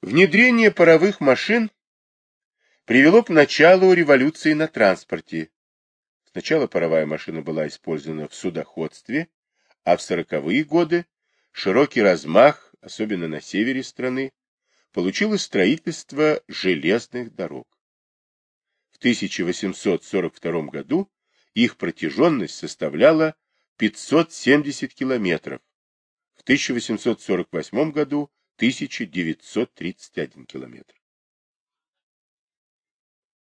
Внедрение паровых машин привело к началу революции на транспорте. Сначала паровая машина была использована в судоходстве, а в сороковые годы широкий размах, особенно на севере страны, получило строительство железных дорог. В 1842 году их протяженность составляла 570 километров, в 1848 году 1931 километр.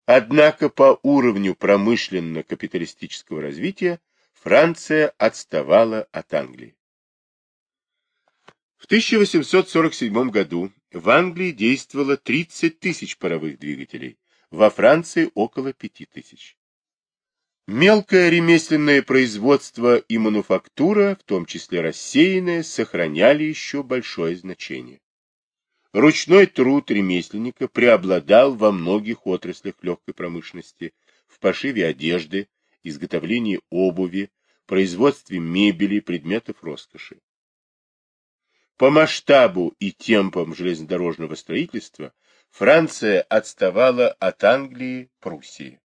Однако по уровню промышленно-капиталистического развития Франция отставала от Англии. В 1847 году в Англии действовало 30 тысяч паровых двигателей, во Франции около 5 тысяч. Мелкое ремесленное производство и мануфактура, в том числе рассеянное, сохраняли еще большое значение. Ручной труд ремесленника преобладал во многих отраслях легкой промышленности, в пошиве одежды, изготовлении обуви, производстве мебели, предметов роскоши. По масштабу и темпам железнодорожного строительства Франция отставала от Англии, Пруссии.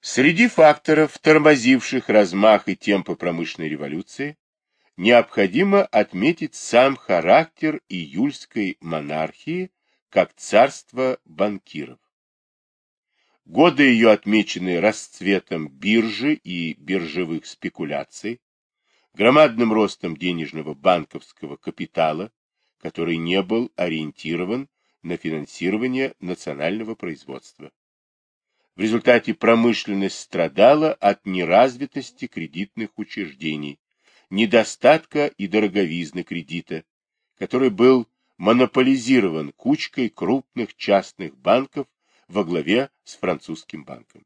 Среди факторов, тормозивших размах и темпы промышленной революции, необходимо отметить сам характер июльской монархии как царство банкиров. Годы ее отмечены расцветом биржи и биржевых спекуляций, громадным ростом денежного банковского капитала, который не был ориентирован на финансирование национального производства. В результате промышленность страдала от неразвитости кредитных учреждений, недостатка и дороговизны кредита, который был монополизирован кучкой крупных частных банков во главе с французским банком.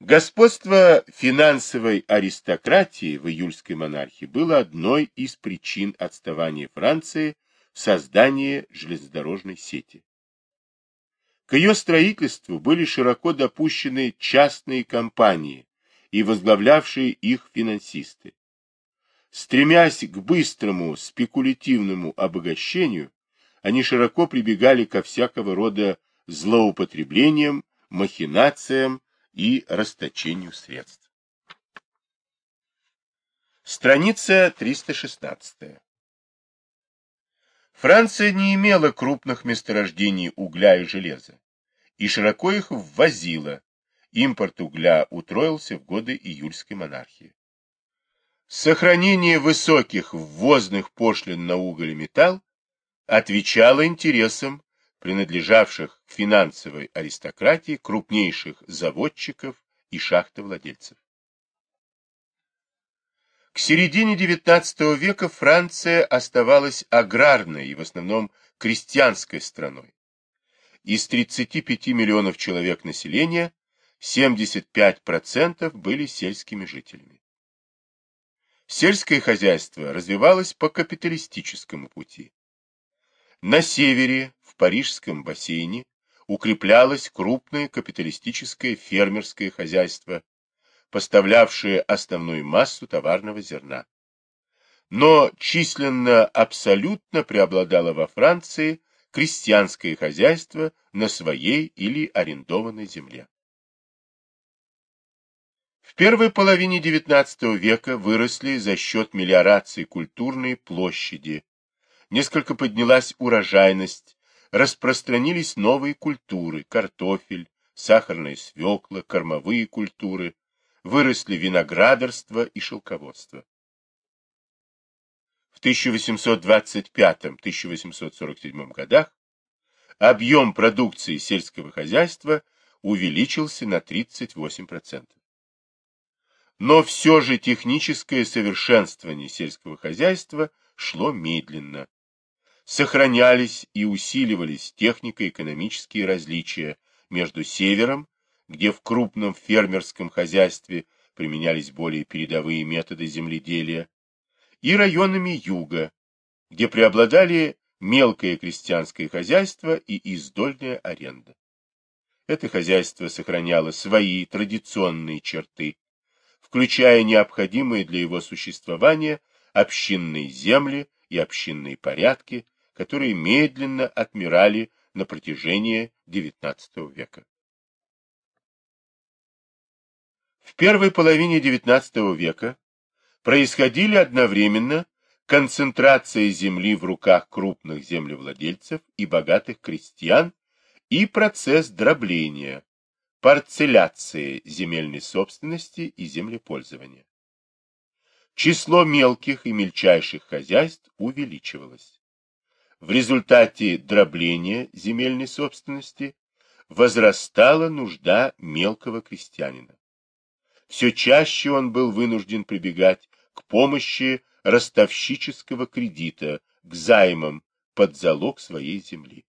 Господство финансовой аристократии в июльской монархии было одной из причин отставания Франции в создании железнодорожной сети. К ее строительству были широко допущены частные компании и возглавлявшие их финансисты. Стремясь к быстрому спекулятивному обогащению, они широко прибегали ко всякого рода злоупотреблениям, махинациям и расточению средств. Страница 316. Франция не имела крупных месторождений угля и железа, и широко их ввозила. Импорт угля утроился в годы июльской монархии. Сохранение высоких ввозных пошлин на уголь и металл отвечало интересам принадлежавших к финансовой аристократии крупнейших заводчиков и шахтовладельцев. К середине XIX века Франция оставалась аграрной и в основном крестьянской страной. Из 35 миллионов человек населения 75% были сельскими жителями. Сельское хозяйство развивалось по капиталистическому пути. На севере в Парижском бассейне укреплялось крупное капиталистическое фермерское хозяйство, поставлявшее основную массу товарного зерна. Но численно абсолютно преобладало во Франции крестьянское хозяйство на своей или арендованной земле. В первой половине XIX века выросли за счет мелиорации культурные площади, несколько поднялась урожайность, распространились новые культуры – картофель, сахарная свекла, кормовые культуры, выросли виноградарство и шелководство. В 1825-1847 годах объем продукции сельского хозяйства увеличился на 38%. Но все же техническое совершенствование сельского хозяйства шло медленно, сохранялись и усиливались технико-экономические различия между севером, где в крупном фермерском хозяйстве применялись более передовые методы земледелия, и районами юга, где преобладали мелкое крестьянское хозяйство и издольная аренда. Это хозяйство сохраняло свои традиционные черты, включая необходимые для его существования общинные земли и общинные порядки, которые медленно отмирали на протяжении XIX века. В первой половине XIX века происходили одновременно концентрация земли в руках крупных землевладельцев и богатых крестьян и процесс дробления, парцеляции земельной собственности и землепользования. Число мелких и мельчайших хозяйств увеличивалось. В результате дробления земельной собственности возрастала нужда мелкого крестьянина. Все чаще он был вынужден прибегать к помощи ростовщического кредита, к займам под залог своей земли.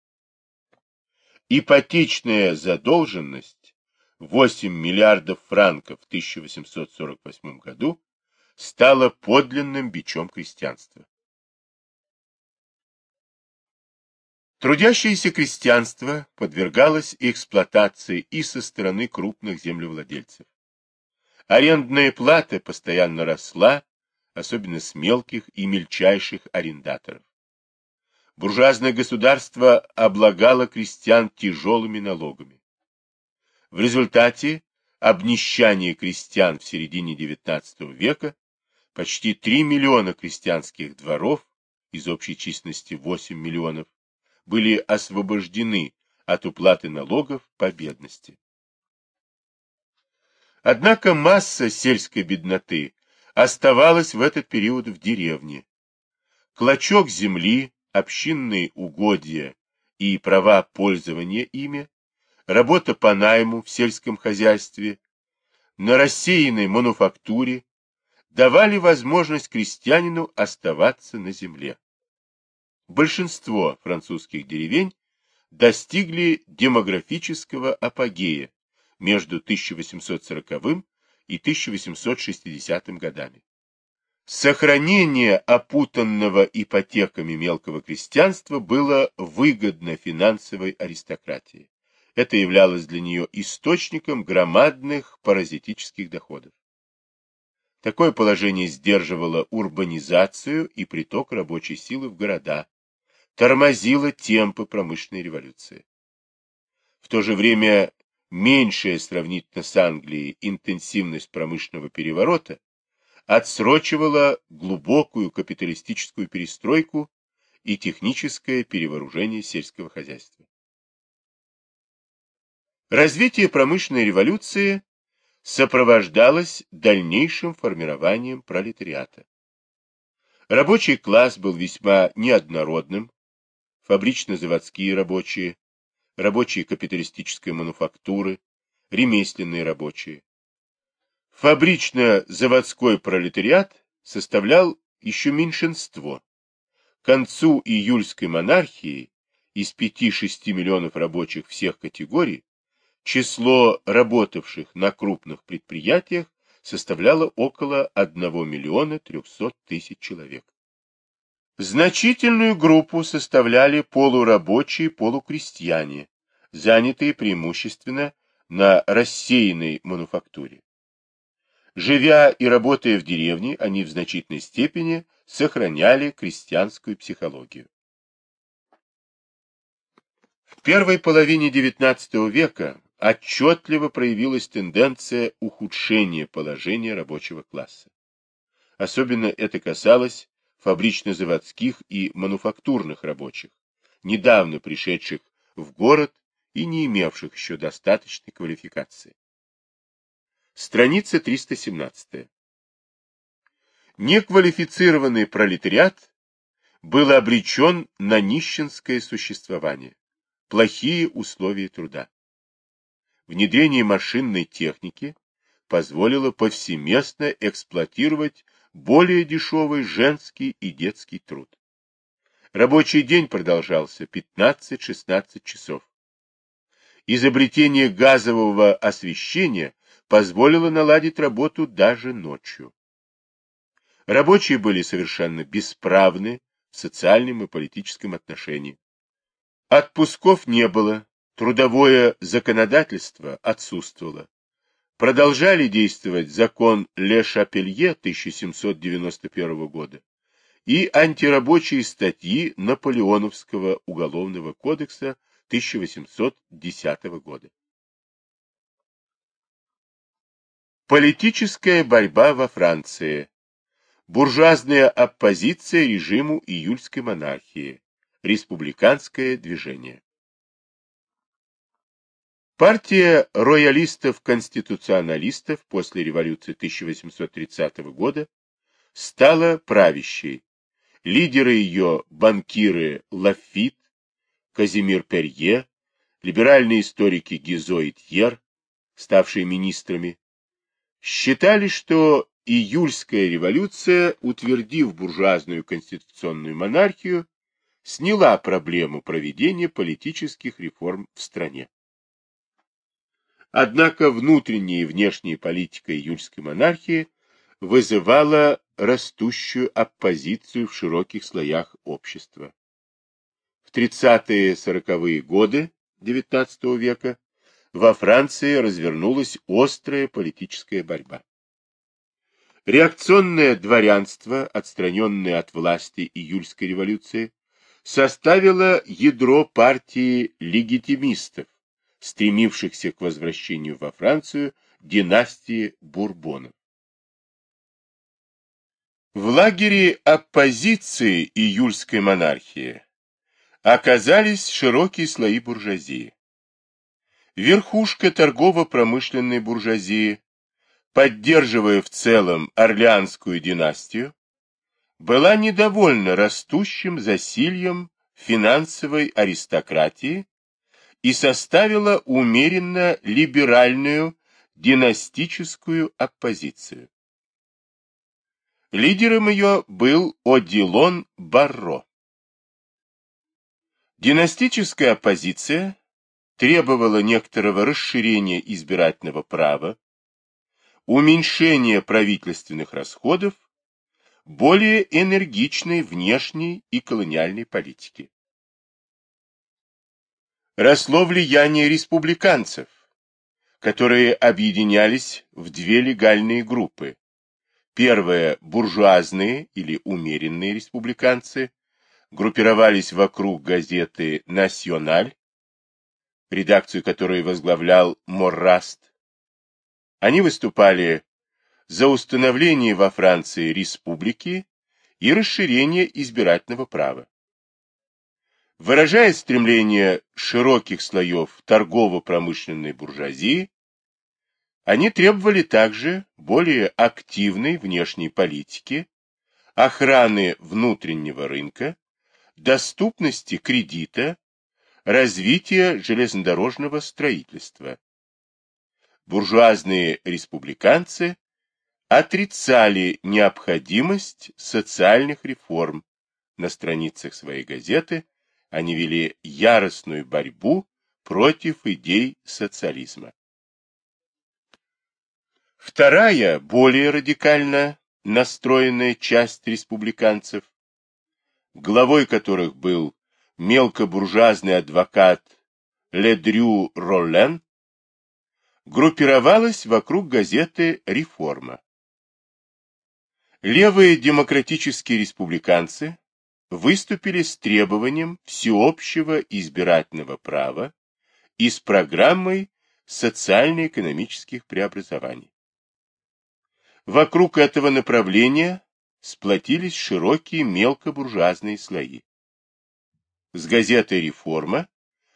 Ипотечная задолженность 8 миллиардов франков в 1848 году стала подлинным бичом крестьянства. Трудящееся крестьянство подвергалось эксплуатации и со стороны крупных землевладельцев. Арендная плата постоянно росла, особенно с мелких и мельчайших арендаторов. Буржуазное государство облагало крестьян тяжелыми налогами. В результате обнищания крестьян в середине XIX века почти 3 миллиона крестьянских дворов из общей численности 8 миллионов были освобождены от уплаты налогов по бедности. Однако масса сельской бедноты оставалась в этот период в деревне. Клочок земли, общинные угодья и права пользования ими, работа по найму в сельском хозяйстве, на рассеянной мануфактуре давали возможность крестьянину оставаться на земле. Большинство французских деревень достигли демографического апогея между 1840 и 1860 годами. Сохранение опутанного ипотеками мелкого крестьянства было выгодно финансовой аристократии. Это являлось для нее источником громадных паразитических доходов. Такое положение сдерживало урбанизацию и приток рабочей силы в города, тормозило темпы промышленной революции. В то же время меньшая сравнительно с Англией интенсивность промышленного переворота отсрочивала глубокую капиталистическую перестройку и техническое перевооружение сельского хозяйства. Развитие промышленной революции сопровождалось дальнейшим формированием пролетариата. Рабочий класс был весьма неоднородным, фабрично-заводские рабочие, рабочие капиталистической мануфактуры, ремесленные рабочие. Фабрично-заводской пролетариат составлял еще меньшинство. К концу июльской монархии из 5-6 миллионов рабочих всех категорий число работавших на крупных предприятиях составляло около 1 миллиона 300 тысяч человек. Значительную группу составляли полурабочие полукрестьяне, занятые преимущественно на рассеянной мануфактуре. Живя и работая в деревне, они в значительной степени сохраняли крестьянскую психологию. В первой половине XIX века отчетливо проявилась тенденция ухудшения положения рабочего класса. Особенно это касалось фабрично-заводских и мануфактурных рабочих, недавно пришедших в город и не имевших еще достаточной квалификации. Страница 317. Неквалифицированный пролетариат был обречен на нищенское существование, плохие условия труда. Внедрение машинной техники позволило повсеместно эксплуатировать более дешевый женский и детский труд. Рабочий день продолжался 15-16 часов. Изобретение газового освещения позволило наладить работу даже ночью. Рабочие были совершенно бесправны в социальном и политическом отношении. Отпусков не было, трудовое законодательство отсутствовало продолжали действовать закон Ле Шапелье 1791 года и антирабочие статьи Наполеоновского уголовного кодекса 1810 года. Политическая борьба во Франции. Буржуазная оппозиция режиму июльской монархии. Республиканское движение. Партия роялистов-конституционалистов после революции 1830 года стала правящей. Лидеры ее – банкиры Лафит, Казимир Перье, либеральные историки Гизо и Тьер, ставшие министрами, считали, что июльская революция, утвердив буржуазную конституционную монархию, сняла проблему проведения политических реформ в стране. Однако внутренняя и внешняя политика июльской монархии вызывала растущую оппозицию в широких слоях общества. 30-40-е годы XIX века во Франции развернулась острая политическая борьба. Реакционное дворянство, отстраненное от власти июльской революции, составило ядро партии легитимистов, стремившихся к возвращению во Францию династии Бурбонов. В лагере оппозиции июльской монархии оказались широкие слои буржуазии. Верхушка торгово-промышленной буржуазии, поддерживая в целом Орлеанскую династию, была недовольна растущим засильем финансовой аристократии и составила умеренно либеральную династическую оппозицию. Лидером ее был Одилон Барро. Династическая оппозиция требовала некоторого расширения избирательного права, уменьшения правительственных расходов, более энергичной внешней и колониальной политики. Росло влияние республиканцев, которые объединялись в две легальные группы. Первая – буржуазные или умеренные республиканцы, группировались вокруг газеты «Националь», редакцию которой возглавлял Морраст. Они выступали за установление во Франции республики и расширение избирательного права. Выражая стремление широких слоев торгово-промышленной буржуазии, они требовали также более активной внешней политики, охраны внутреннего рынка, доступности кредита, развития железнодорожного строительства. Буржуазные республиканцы отрицали необходимость социальных реформ. На страницах своей газеты они вели яростную борьбу против идей социализма. Вторая, более радикально настроенная часть республиканцев главой которых был мелкобуржуазный адвокат Ледрю Роллен, группировалась вокруг газеты «Реформа». Левые демократические республиканцы выступили с требованием всеобщего избирательного права и с программой социально-экономических преобразований. Вокруг этого направления сплотились широкие мелкобуржуазные слои. С газетой «Реформа»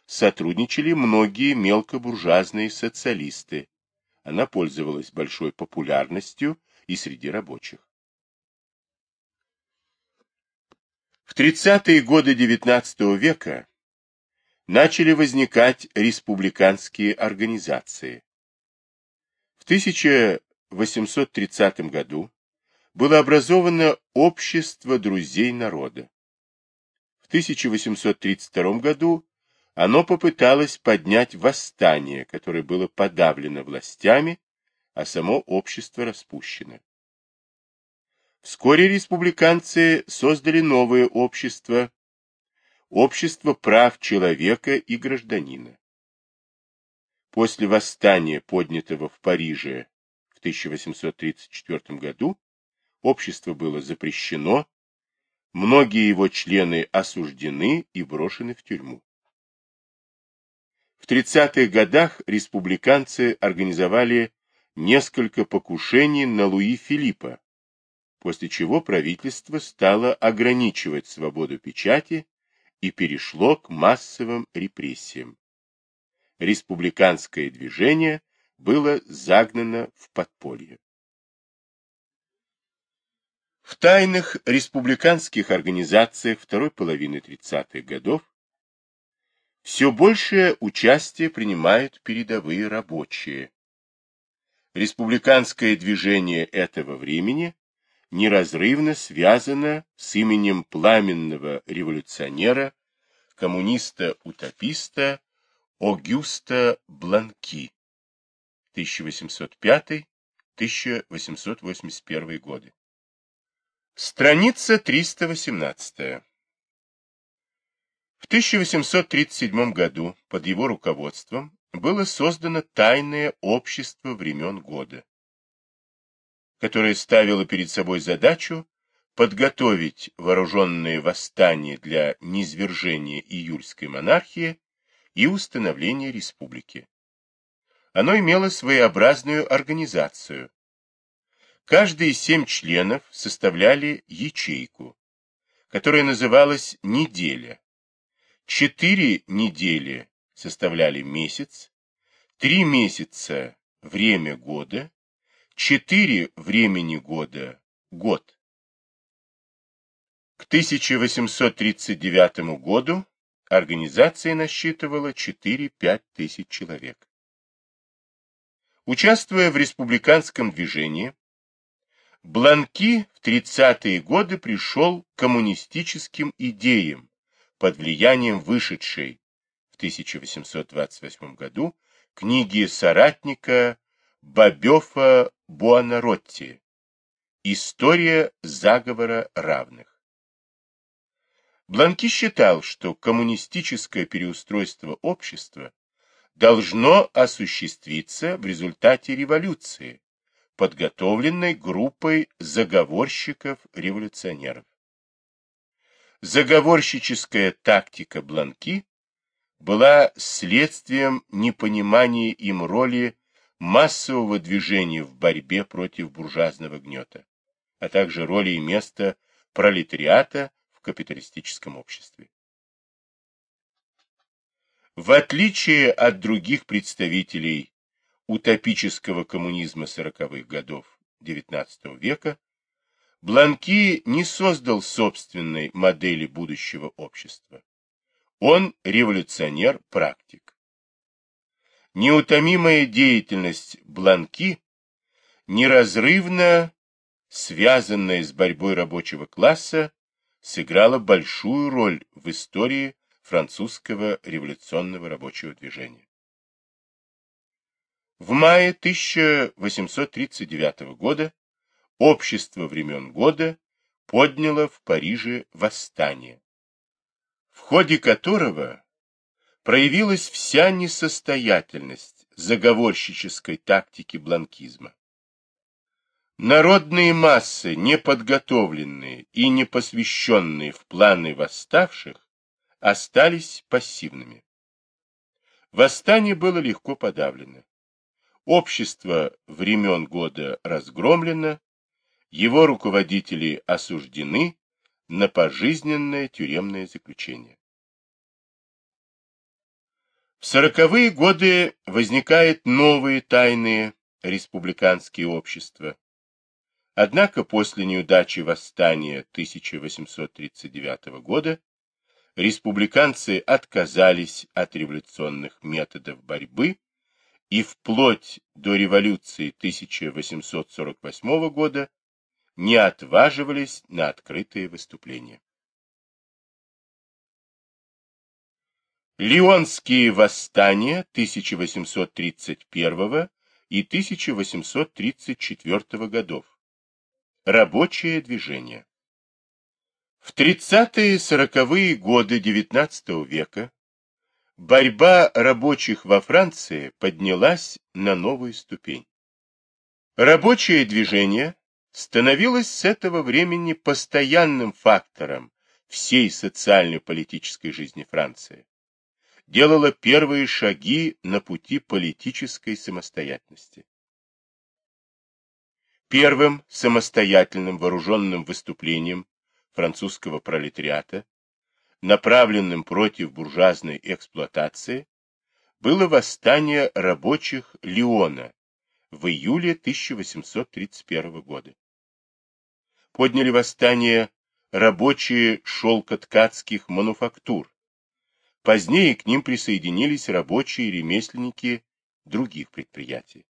сотрудничали многие мелкобуржуазные социалисты. Она пользовалась большой популярностью и среди рабочих. В 30-е годы XIX века начали возникать республиканские организации. В 1830 году было образовано Общество друзей народа. В 1832 году оно попыталось поднять восстание, которое было подавлено властями, а само общество распущено. Вскоре республиканцы создали новое общество, общество прав человека и гражданина. После восстания, поднятого в Париже в 1834 году, общество было запрещено, Многие его члены осуждены и брошены в тюрьму. В 30-х годах республиканцы организовали несколько покушений на Луи Филиппа, после чего правительство стало ограничивать свободу печати и перешло к массовым репрессиям. Республиканское движение было загнано в подполье. В тайных республиканских организациях второй половины 30-х годов все большее участие принимают передовые рабочие. Республиканское движение этого времени неразрывно связано с именем пламенного революционера, коммуниста-утописта Огюста Бланки 1805-1881 годы. Страница 318. В 1837 году под его руководством было создано Тайное общество времен года, которое ставило перед собой задачу подготовить вооруженные восстания для низвержения июльской монархии и установления республики. Оно имело своеобразную организацию, Каждые семь членов составляли ячейку, которая называлась неделя. Четыре недели составляли месяц, три месяца – время года, четыре времени года – год. К 1839 году организация насчитывала 4-5 тысяч человек. Участвуя в республиканском движении, Бланки в 30-е годы пришел к коммунистическим идеям под влиянием вышедшей в 1828 году книги соратника Бабёфа Буонаротти «История заговора равных». Бланки считал, что коммунистическое переустройство общества должно осуществиться в результате революции, подготовленной группой заговорщиков-революционеров. Заговорщическая тактика Бланки была следствием непонимания им роли массового движения в борьбе против буржуазного гнета, а также роли и места пролетариата в капиталистическом обществе. В отличие от других представителей утопического коммунизма сороковых годов XIX века, Бланки не создал собственной модели будущего общества. Он революционер-практик. Неутомимая деятельность Бланки, неразрывно связанная с борьбой рабочего класса, сыграла большую роль в истории французского революционного рабочего движения. В мае 1839 года общество времен года подняло в Париже восстание, в ходе которого проявилась вся несостоятельность заговорщической тактики бланкизма. Народные массы, неподготовленные и не посвященные в планы восставших, остались пассивными. Восстание было легко подавлено. Общество времен года разгромлено, его руководители осуждены на пожизненное тюремное заключение. В сороковые годы возникают новые тайные республиканские общества. Однако после неудачи восстания 1839 года республиканцы отказались от революционных методов борьбы и вплоть до революции 1848 года не отваживались на открытые выступления. Лионские восстания 1831 и 1834 годов. Рабочее движение. В 30-40-е годы XIX века Борьба рабочих во Франции поднялась на новую ступень. Рабочее движение становилась с этого времени постоянным фактором всей социально-политической жизни Франции, делала первые шаги на пути политической самостоятельности. Первым самостоятельным вооруженным выступлением французского пролетариата, направленным против буржуазной эксплуатации, было восстание рабочих Лиона в июле 1831 года. Подняли восстание рабочие шелкоткацких мануфактур. Позднее к ним присоединились рабочие и ремесленники других предприятий.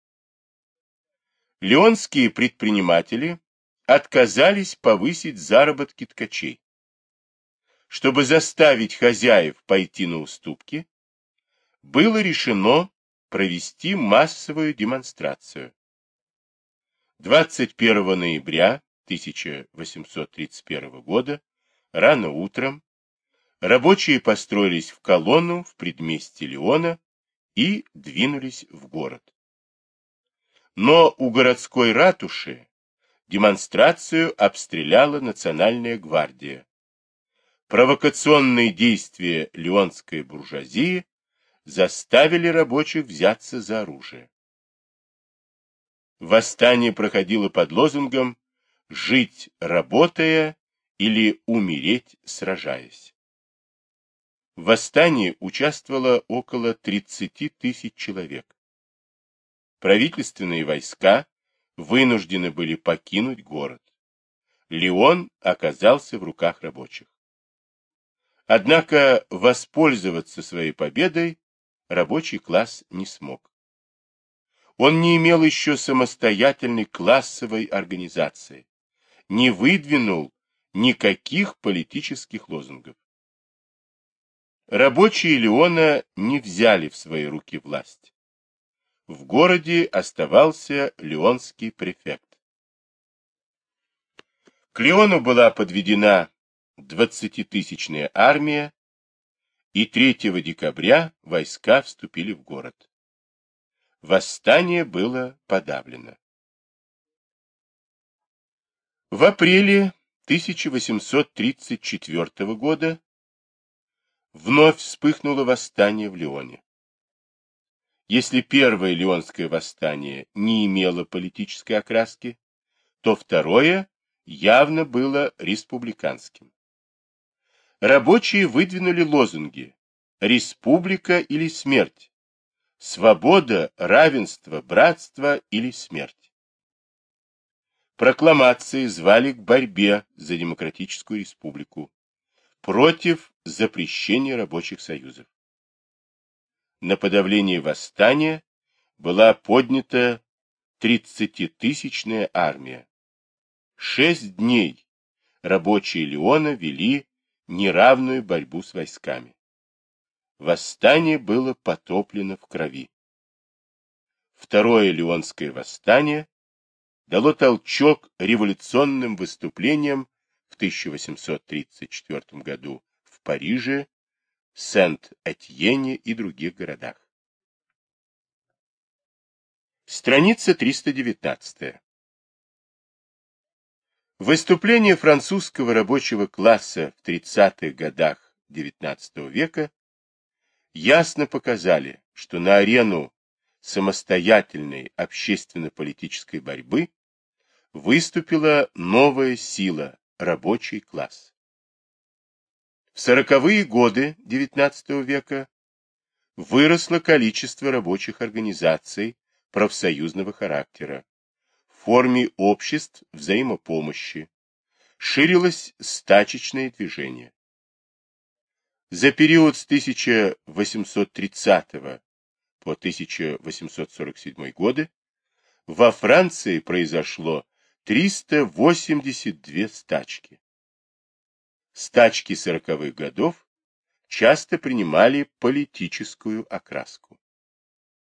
Леонские предприниматели отказались повысить заработки ткачей. Чтобы заставить хозяев пойти на уступки, было решено провести массовую демонстрацию. 21 ноября 1831 года, рано утром, рабочие построились в колонну в предместье Леона и двинулись в город. Но у городской ратуши демонстрацию обстреляла Национальная гвардия. Провокационные действия леонской буржуазии заставили рабочих взяться за оружие. Восстание проходило под лозунгом «жить работая» или «умереть сражаясь». В восстании участвовало около 30 тысяч человек. Правительственные войска вынуждены были покинуть город. Леон оказался в руках рабочих. Однако воспользоваться своей победой рабочий класс не смог. Он не имел еще самостоятельной классовой организации, не выдвинул никаких политических лозунгов. Рабочие Леона не взяли в свои руки власть. В городе оставался леонский префект. К Леону была подведена двадцатитысячная армия и 3 декабря войска вступили в город. Восстание было подавлено. В апреле 1834 года вновь вспыхнуло восстание в Лионе. Если первое Лионское восстание не имело политической окраски, то второе явно было республиканским рабочие выдвинули лозунги «Республика или смерть», «Свобода, равенство, братство или смерть». Прокламации звали к борьбе за демократическую республику, против запрещения рабочих союзов. На подавление восстания была поднята 30-тысячная армия. Шесть дней рабочие Леона вели неравную борьбу с войсками. Восстание было потоплено в крови. Второе Леонское восстание дало толчок революционным выступлениям 1834 году в Париже, Сент-Этьене и других городах. Страница 319. Выступления французского рабочего класса в 30-х годах XIX века ясно показали, что на арену самостоятельной общественно-политической борьбы выступила новая сила – рабочий класс. В сороковые годы XIX века выросло количество рабочих организаций профсоюзного характера, форме обществ взаимопомощи, ширилось стачечное движение. За период с 1830 по 1847 годы во Франции произошло 382 стачки. Стачки сороковых годов часто принимали политическую окраску.